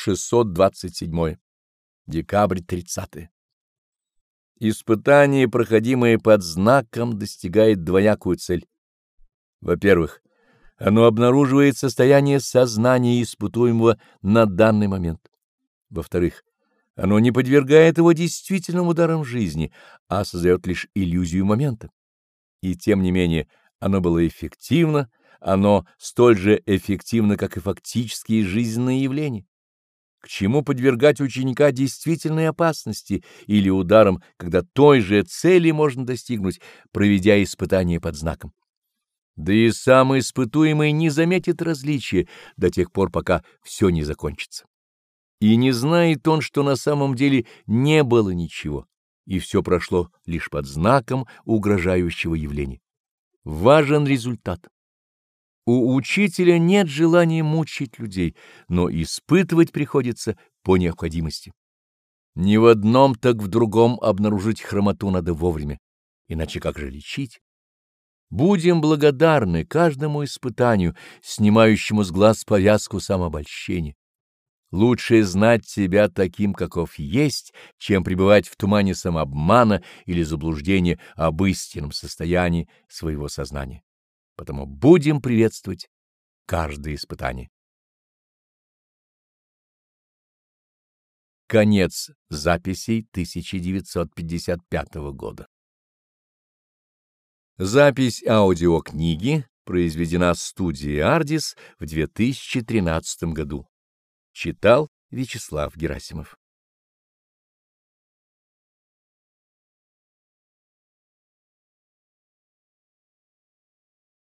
627. Декабрь 30. Испытание, проходимое под знаком, достигает двоякую цель. Во-первых, оно обнаруживает состояние сознания испытуемого на данный момент. Во-вторых, оно не подвергает его действительным ударам жизни, а создает лишь иллюзию момента. И тем не менее, оно было эффективно, оно столь же эффективно, как и фактические жизненные явления. К чему подвергать ученика действительной опасности или ударам, когда той же цели можно достигнуть, проведя испытание под знаком? Да и сам испытуемый не заметит различия до тех пор, пока все не закончится. И не знает он, что на самом деле не было ничего, и все прошло лишь под знаком угрожающего явления. Важен результат. У учителя нет желания мучить людей, но испытывать приходится по необходимости. Ни в одном, так в другом обнаружить хромоту надо вовремя, иначе как же лечить? Будем благодарны каждому испытанию, снимающему с глаз повязку самообольщения. Лучше знать себя таким, каков есть, чем пребывать в тумане самообмана или заблуждения об истинном состоянии своего сознания. Потому будем приветствовать каждое испытание. Конец записей 1955 года. Запись аудиокниги произведена студией «Ардис» в 2013 году. Читал Вячеслав Герасимов.